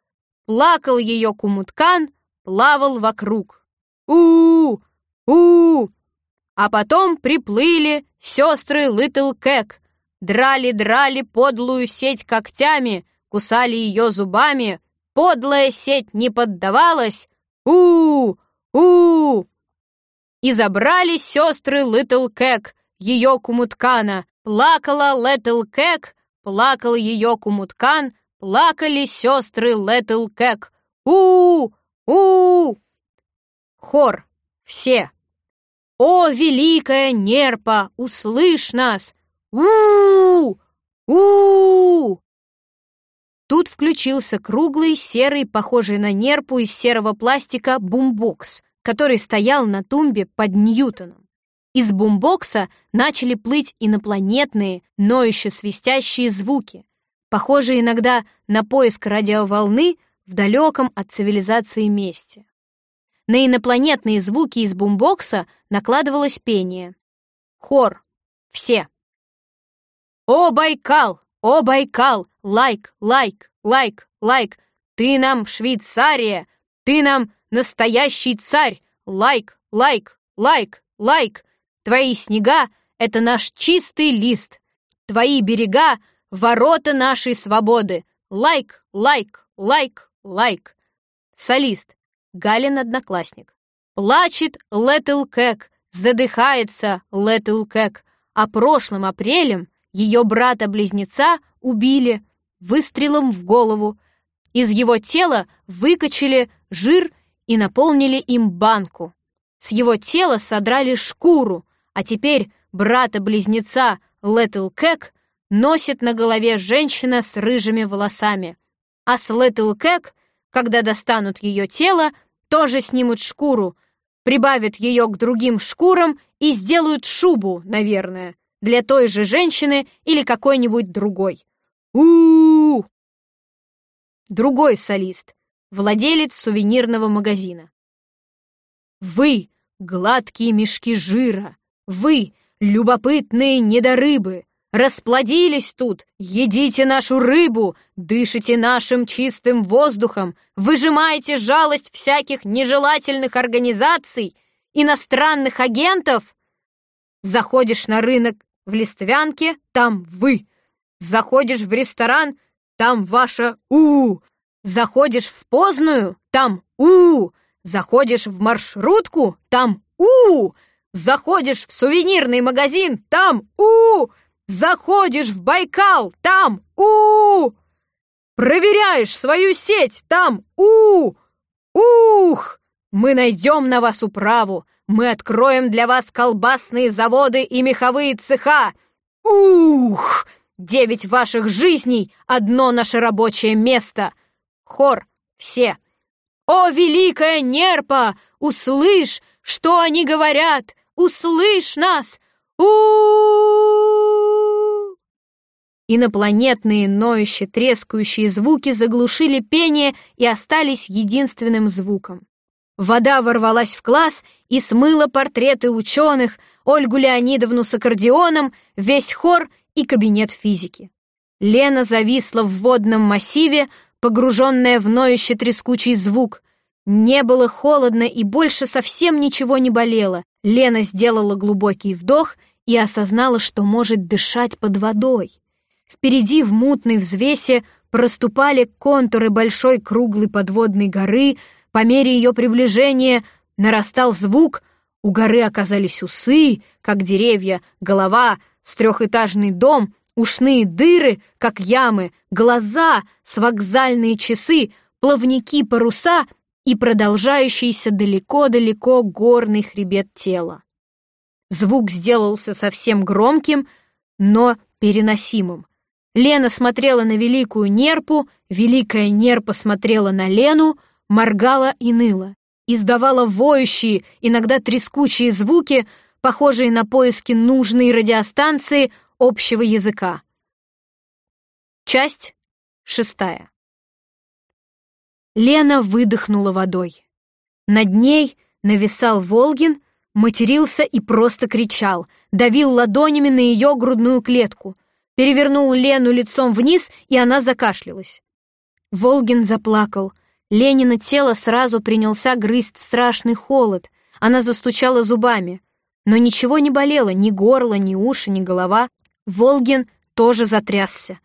плакал ее Кумуткан, плавал вокруг. у у, -у, А потом приплыли сестры Литл Кэг, драли-драли подлую сеть когтями, кусали ее зубами, подлая сеть не поддавалась. у у, -у И забрали сестры Литл Кэг, ее Кумуткана. Плакала Литл Кэг, плакал ее Кумуткан, Плакали сестры Летл Кэк. у у Хор. Все. О, великая нерпа, услышь нас! у у Тут включился круглый, серый, похожий на нерпу из серого пластика, бумбокс, который стоял на тумбе под Ньютоном. Из бумбокса начали плыть инопланетные, ноюще-свистящие звуки, похожие иногда на поиск радиоволны в далеком от цивилизации месте. На инопланетные звуки из бумбокса накладывалось пение. Хор. Все. «О, Байкал! О, Байкал! Лайк, лайк, лайк, лайк! Ты нам Швейцария! Ты нам настоящий царь! Лайк, лайк, лайк, лайк! Твои снега — это наш чистый лист! Твои берега Ворота нашей свободы! Лайк, лайк, лайк, лайк!» Солист. Галин одноклассник. Плачет Летл Кэк, задыхается Летл Кэк, а прошлым апрелем ее брата-близнеца убили выстрелом в голову. Из его тела выкачали жир и наполнили им банку. С его тела содрали шкуру, а теперь брата-близнеца Летл Кэк носит на голове женщина с рыжими волосами. А с Литл Кэк, когда достанут ее тело, тоже снимут шкуру, прибавят ее к другим шкурам и сделают шубу, наверное, для той же женщины или какой-нибудь другой. у у Другой солист, владелец сувенирного магазина. Вы, гладкие мешки жира, вы, любопытные недорыбы, Расплодились тут, едите нашу рыбу, дышите нашим чистым воздухом, выжимаете жалость всяких нежелательных организаций, иностранных агентов. Заходишь на рынок в Листвянке, там вы. Заходишь в ресторан, там ваша у, -у. Заходишь в Поздную, там у, -у. Заходишь в маршрутку, там у, -у. Заходишь в сувенирный магазин, там у, -у. Заходишь в Байкал, там у, Проверяешь свою сеть, там у, Ух! Мы найдем на вас управу. Мы откроем для вас колбасные заводы и меховые цеха. Ух! Девять ваших жизней, одно наше рабочее место. Хор, все. О, великая нерпа, услышь, что они говорят, услышь нас. у, -у, -у! Инопланетные, ноющие, трескающие звуки заглушили пение и остались единственным звуком. Вода ворвалась в класс и смыла портреты ученых, Ольгу Леонидовну с аккордеоном, весь хор и кабинет физики. Лена зависла в водном массиве, погруженная в ноющий трескучий звук. Не было холодно и больше совсем ничего не болело. Лена сделала глубокий вдох и осознала, что может дышать под водой. Впереди в мутной взвесе проступали контуры большой круглой подводной горы, по мере ее приближения нарастал звук, у горы оказались усы, как деревья, голова, трехэтажный дом, ушные дыры, как ямы, глаза, с вокзальные часы, плавники паруса и продолжающийся далеко-далеко горный хребет тела. Звук сделался совсем громким, но переносимым. Лена смотрела на великую нерпу, великая нерпа смотрела на Лену, моргала и ныла. Издавала воющие, иногда трескучие звуки, похожие на поиски нужной радиостанции общего языка. Часть шестая. Лена выдохнула водой. Над ней нависал Волгин, матерился и просто кричал, давил ладонями на ее грудную клетку, перевернул Лену лицом вниз, и она закашлялась. Волгин заплакал. Ленина тело сразу принялся грызть страшный холод. Она застучала зубами. Но ничего не болело, ни горло, ни уши, ни голова. Волгин тоже затрясся.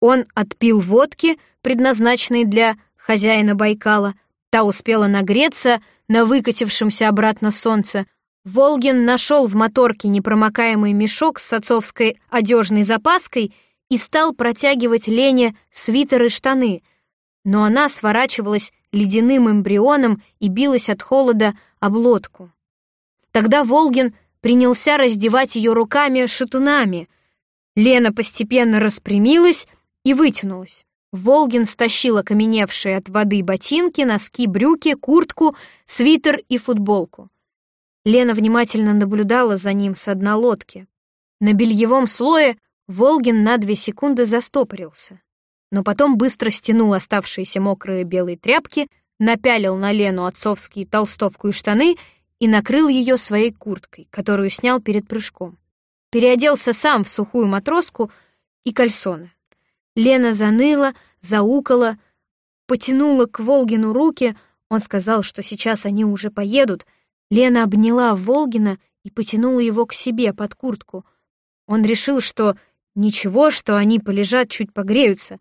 Он отпил водки, предназначенной для хозяина Байкала. Та успела нагреться на выкатившемся обратно солнце. Волгин нашел в моторке непромокаемый мешок с отцовской одежной запаской и стал протягивать Лене свитер и штаны, но она сворачивалась ледяным эмбрионом и билась от холода об лодку. Тогда Волгин принялся раздевать ее руками шатунами. Лена постепенно распрямилась и вытянулась. Волгин стащил окаменевшие от воды ботинки, носки, брюки, куртку, свитер и футболку. Лена внимательно наблюдала за ним с дна лодки. На бельевом слое Волгин на две секунды застопорился, но потом быстро стянул оставшиеся мокрые белые тряпки, напялил на Лену отцовские толстовку и штаны и накрыл ее своей курткой, которую снял перед прыжком. Переоделся сам в сухую матроску и кальсоны. Лена заныла, заукала, потянула к Волгину руки. Он сказал, что сейчас они уже поедут. Лена обняла Волгина и потянула его к себе под куртку. Он решил, что ничего, что они полежат, чуть погреются.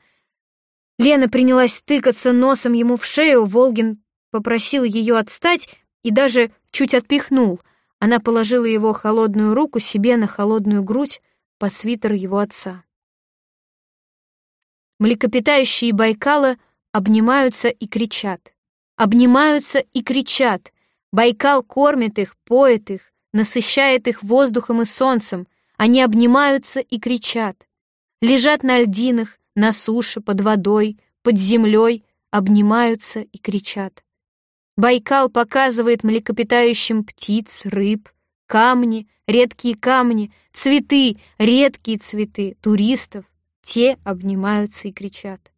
Лена принялась тыкаться носом ему в шею, Волгин попросил ее отстать и даже чуть отпихнул. Она положила его холодную руку себе на холодную грудь под свитер его отца. Млекопитающие Байкала обнимаются и кричат. Обнимаются и кричат. Байкал кормит их, поет их, насыщает их воздухом и солнцем. Они обнимаются и кричат. Лежат на льдинах, на суше, под водой, под землей, обнимаются и кричат. Байкал показывает млекопитающим птиц, рыб, камни, редкие камни, цветы, редкие цветы, туристов, те обнимаются и кричат.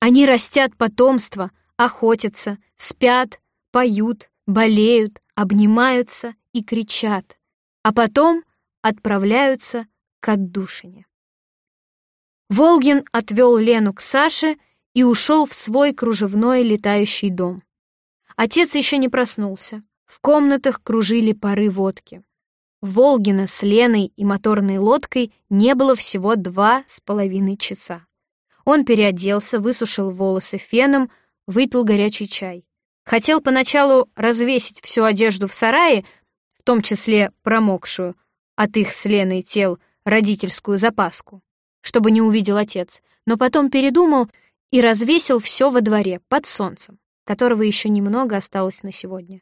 Они растят потомство, охотятся, спят, поют, болеют, обнимаются и кричат, а потом отправляются к отдушине. Волгин отвел Лену к Саше и ушел в свой кружевной летающий дом. Отец еще не проснулся. В комнатах кружили пары водки. Волгина с Леной и моторной лодкой не было всего два с половиной часа. Он переоделся, высушил волосы феном, выпил горячий чай. Хотел поначалу развесить всю одежду в сарае, в том числе промокшую, от их с Леной тел родительскую запаску, чтобы не увидел отец, но потом передумал и развесил все во дворе, под солнцем, которого еще немного осталось на сегодня.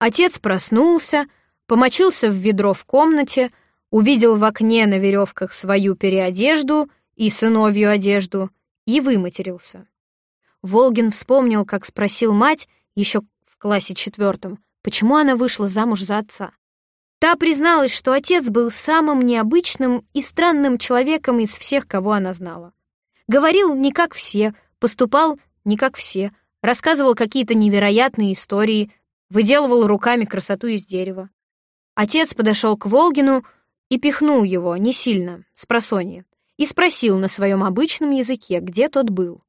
Отец проснулся, помочился в ведро в комнате, увидел в окне на веревках свою переодежду и сыновью одежду и выматерился. Волгин вспомнил, как спросил мать еще в классе четвертом, почему она вышла замуж за отца. Та призналась, что отец был самым необычным и странным человеком из всех, кого она знала. Говорил не как все, поступал не как все, рассказывал какие-то невероятные истории, выделывал руками красоту из дерева. Отец подошел к Волгину и пихнул его, не сильно, с просонья, и спросил на своем обычном языке, где тот был.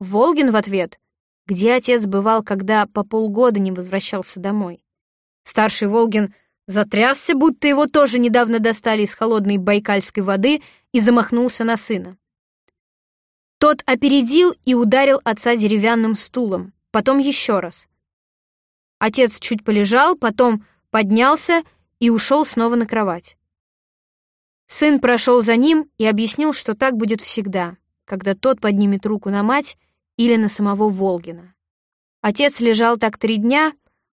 Волгин в ответ, где отец бывал, когда по полгода не возвращался домой. Старший Волгин затрясся, будто его тоже недавно достали из холодной байкальской воды и замахнулся на сына. Тот опередил и ударил отца деревянным стулом, потом еще раз. Отец чуть полежал, потом поднялся и ушел снова на кровать. Сын прошел за ним и объяснил, что так будет всегда, когда тот поднимет руку на мать или на самого Волгина. Отец лежал так три дня,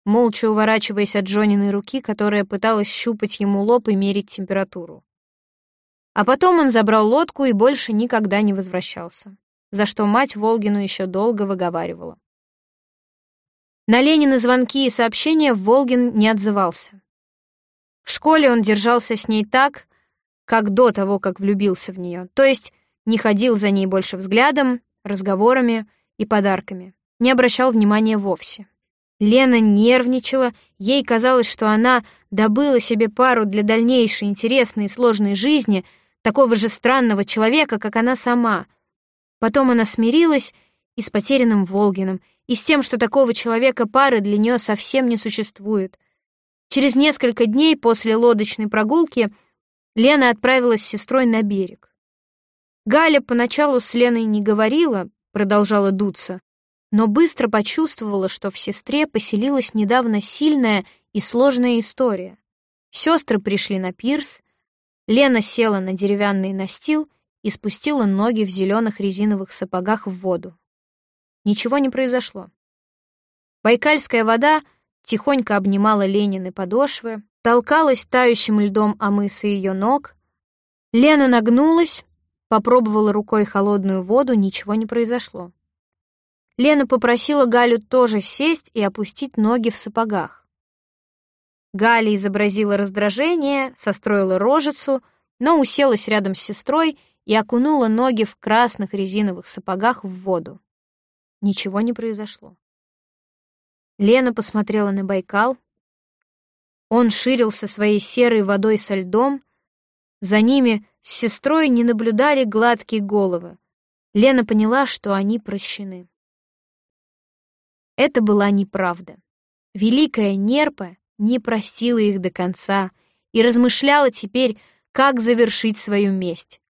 молча уворачиваясь от Джониной руки, которая пыталась щупать ему лоб и мерить температуру. А потом он забрал лодку и больше никогда не возвращался, за что мать Волгину еще долго выговаривала. На Ленины звонки и сообщения Волгин не отзывался. В школе он держался с ней так, как до того, как влюбился в нее, то есть не ходил за ней больше взглядом, разговорами и подарками, не обращал внимания вовсе. Лена нервничала, ей казалось, что она добыла себе пару для дальнейшей интересной и сложной жизни такого же странного человека, как она сама. Потом она смирилась и с потерянным Волгиным, и с тем, что такого человека пары для нее совсем не существует. Через несколько дней после лодочной прогулки Лена отправилась с сестрой на берег. Галя поначалу с Леной не говорила, продолжала дуться, но быстро почувствовала, что в сестре поселилась недавно сильная и сложная история. Сестры пришли на пирс, Лена села на деревянный настил и спустила ноги в зеленых резиновых сапогах в воду. Ничего не произошло. Байкальская вода тихонько обнимала Ленины подошвы, толкалась тающим льдом о мысы ее ног. Лена нагнулась, попробовала рукой холодную воду, ничего не произошло. Лена попросила Галю тоже сесть и опустить ноги в сапогах. Галя изобразила раздражение, состроила рожицу, но уселась рядом с сестрой и окунула ноги в красных резиновых сапогах в воду. Ничего не произошло. Лена посмотрела на Байкал. Он ширился своей серой водой со льдом. За ними с сестрой не наблюдали гладкие головы. Лена поняла, что они прощены. Это была неправда. Великая Нерпа не простила их до конца и размышляла теперь, как завершить свою месть.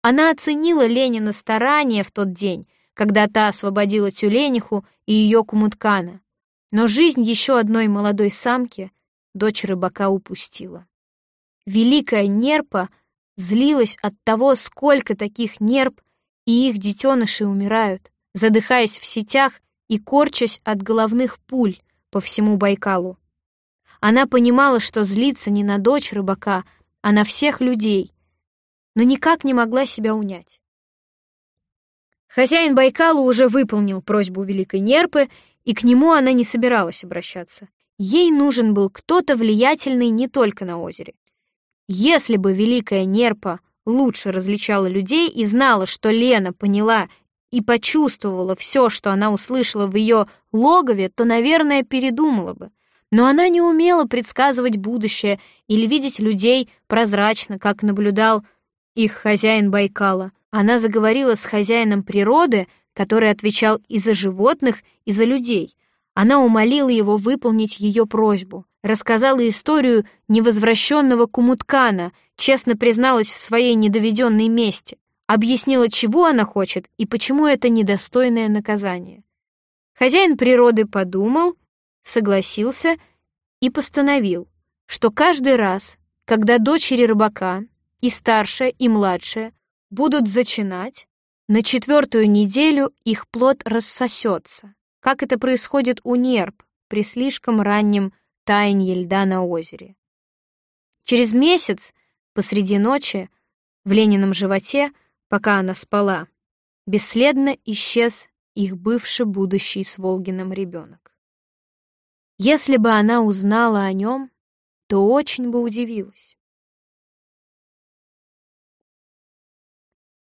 Она оценила Ленина старания в тот день, когда та освободила тюлениху и ее кумуткана. Но жизнь еще одной молодой самки дочь рыбака упустила. Великая Нерпа злилась от того, сколько таких нерп и их детеныши умирают, задыхаясь в сетях и корчась от головных пуль по всему Байкалу. Она понимала, что злится не на дочь рыбака, а на всех людей, но никак не могла себя унять. Хозяин Байкала уже выполнил просьбу Великой Нерпы, и к нему она не собиралась обращаться. Ей нужен был кто-то влиятельный не только на озере. Если бы Великая Нерпа лучше различала людей и знала, что Лена поняла и почувствовала все, что она услышала в ее логове, то, наверное, передумала бы. Но она не умела предсказывать будущее или видеть людей прозрачно, как наблюдал их хозяин Байкала. Она заговорила с хозяином природы, который отвечал и за животных, и за людей. Она умолила его выполнить ее просьбу, рассказала историю невозвращенного Кумуткана, честно призналась в своей недоведенной мести объяснила, чего она хочет и почему это недостойное наказание. Хозяин природы подумал, согласился и постановил, что каждый раз, когда дочери рыбака, и старшая, и младшая, будут зачинать, на четвертую неделю их плод рассосется, как это происходит у нерп при слишком раннем таянии льда на озере. Через месяц, посреди ночи, в Ленином животе пока она спала, бесследно исчез их бывший будущий с Волгиным ребенок. Если бы она узнала о нем, то очень бы удивилась.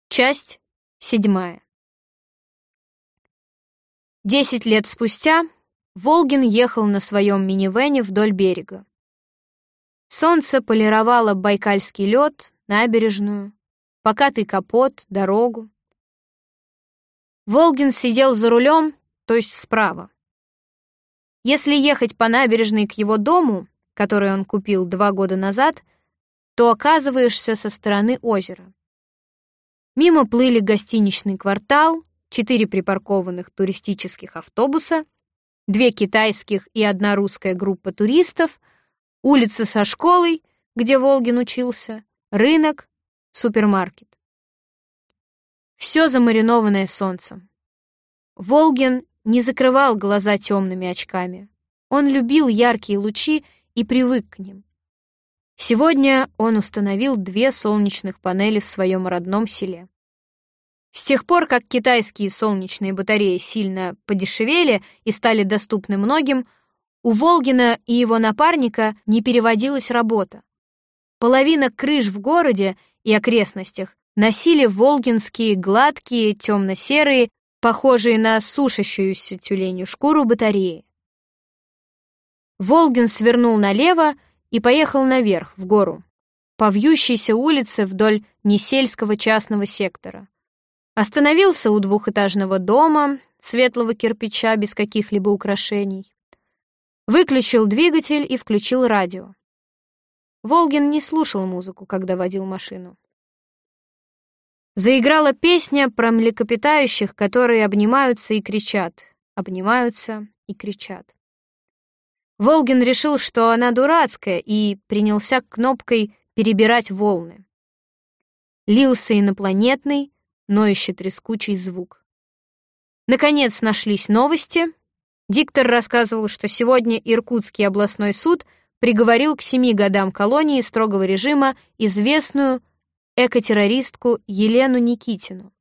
Часть седьмая. Десять лет спустя Волгин ехал на своем минивэне вдоль берега. Солнце полировало байкальский лед, набережную, покатый капот, дорогу. Волгин сидел за рулем, то есть справа. Если ехать по набережной к его дому, который он купил два года назад, то оказываешься со стороны озера. Мимо плыли гостиничный квартал, четыре припаркованных туристических автобуса, две китайских и одна русская группа туристов, улица со школой, где Волгин учился, рынок, супермаркет. Все замаринованное солнцем. Волгин не закрывал глаза темными очками. Он любил яркие лучи и привык к ним. Сегодня он установил две солнечных панели в своем родном селе. С тех пор, как китайские солнечные батареи сильно подешевели и стали доступны многим, у Волгина и его напарника не переводилась работа. Половина крыш в городе и окрестностях носили волгинские гладкие, темно-серые, похожие на сушащуюся тюленью шкуру батареи. Волгин свернул налево и поехал наверх, в гору, по вьющейся улице вдоль несельского частного сектора. Остановился у двухэтажного дома, светлого кирпича без каких-либо украшений. Выключил двигатель и включил радио. Волгин не слушал музыку, когда водил машину. Заиграла песня про млекопитающих, которые обнимаются и кричат, обнимаются и кричат. Волгин решил, что она дурацкая, и принялся кнопкой перебирать волны. Лился инопланетный, ноющий трескучий звук. Наконец нашлись новости. Диктор рассказывал, что сегодня Иркутский областной суд приговорил к семи годам колонии строгого режима известную экотеррористку Елену Никитину.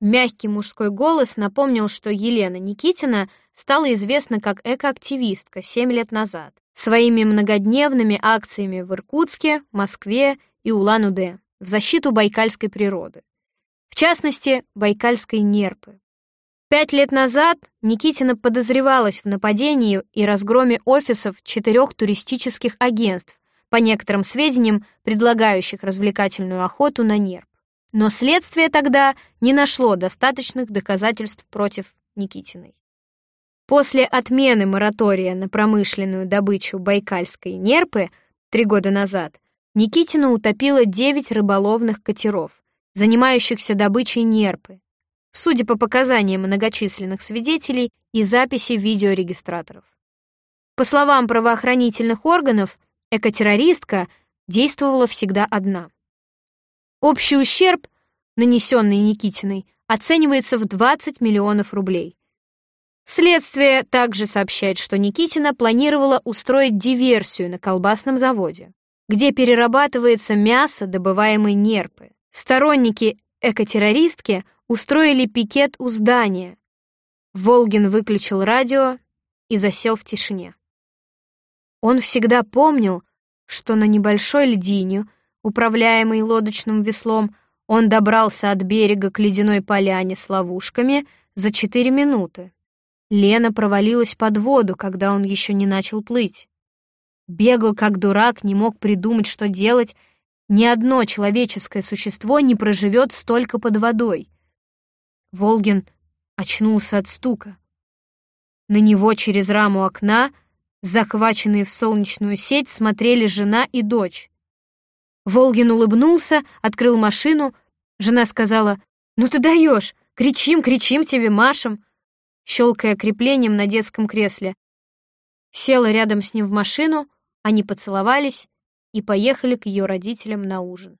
Мягкий мужской голос напомнил, что Елена Никитина стала известна как экоактивистка 7 лет назад своими многодневными акциями в Иркутске, Москве и Улан-Удэ в защиту байкальской природы. В частности, байкальской нерпы. Пять лет назад Никитина подозревалась в нападении и разгроме офисов четырех туристических агентств, по некоторым сведениям, предлагающих развлекательную охоту на нерп. Но следствие тогда не нашло достаточных доказательств против Никитиной. После отмены моратория на промышленную добычу байкальской нерпы три года назад Никитина утопила девять рыболовных катеров, занимающихся добычей нерпы, судя по показаниям многочисленных свидетелей и записи видеорегистраторов. По словам правоохранительных органов, экотеррористка действовала всегда одна. Общий ущерб, нанесенный Никитиной, оценивается в 20 миллионов рублей. Следствие также сообщает, что Никитина планировала устроить диверсию на колбасном заводе, где перерабатывается мясо добываемой нерпы. Сторонники экотеррористки устроили пикет у здания. Волгин выключил радио и засел в тишине. Он всегда помнил, что на небольшой льдине, управляемой лодочным веслом, он добрался от берега к ледяной поляне с ловушками за четыре минуты. Лена провалилась под воду, когда он еще не начал плыть. Бегал как дурак, не мог придумать, что делать. Ни одно человеческое существо не проживет столько под водой. Волгин очнулся от стука. На него через раму окна — Захваченные в солнечную сеть смотрели жена и дочь. Волгин улыбнулся, открыл машину. Жена сказала, «Ну ты даешь! Кричим, кричим тебе, машем!» Щелкая креплением на детском кресле. Села рядом с ним в машину, они поцеловались и поехали к ее родителям на ужин.